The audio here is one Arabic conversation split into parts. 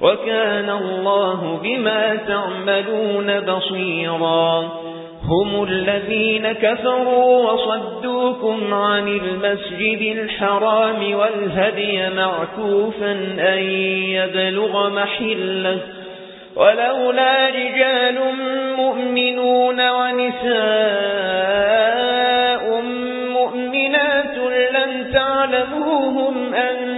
وكان الله بما تعملون بصيرا. هم الذين كفروا وصدوكم عن المسجد الحرام والهدي معكوفا أن يبلغ محله. ولولا رجال مؤمنون ونساء مؤمنات لم تعلموهم أن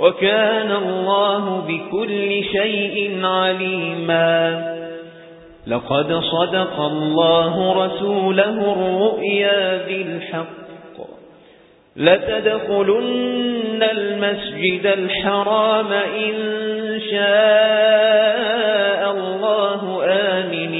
وكان الله بكل شيء عليما. لقد صدق الله رسوله الرؤيا بالحق. لتدخلن المسجد الحرام إن شاء الله آمنين.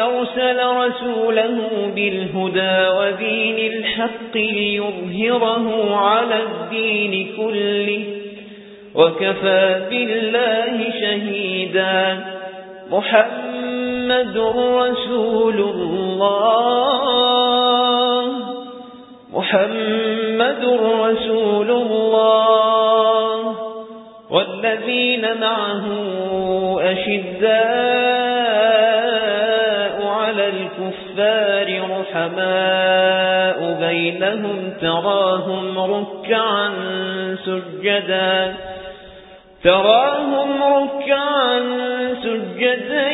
أرسل رسوله بالهدى ودين الحق ليظهره على الدين كله وكفى بالله شهيدا. محمد رسول الله. محمد رسول الله. والذين معه أشداء على الكفار رحماء بينهم تراهم ركعا سجدا. تراهم ركعا سجدا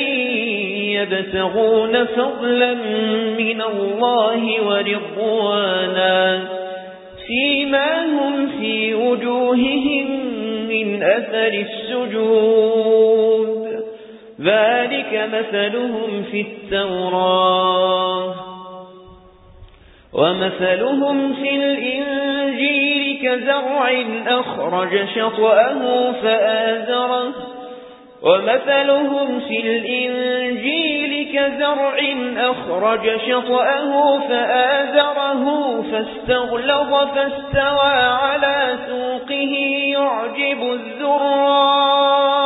يبتغون فضلا من الله ورضوانا. فيما هم في وجوههم من أثر السجود. ذلك مثلهم في التوراة ومثلهم في الإنجيل كزرع أخرج شطأه فآزره ومثلهم في الإنجيل كزرع أخرج شطأه فآزره فاستغلظ فاستوى على سوقه يعجب الزراع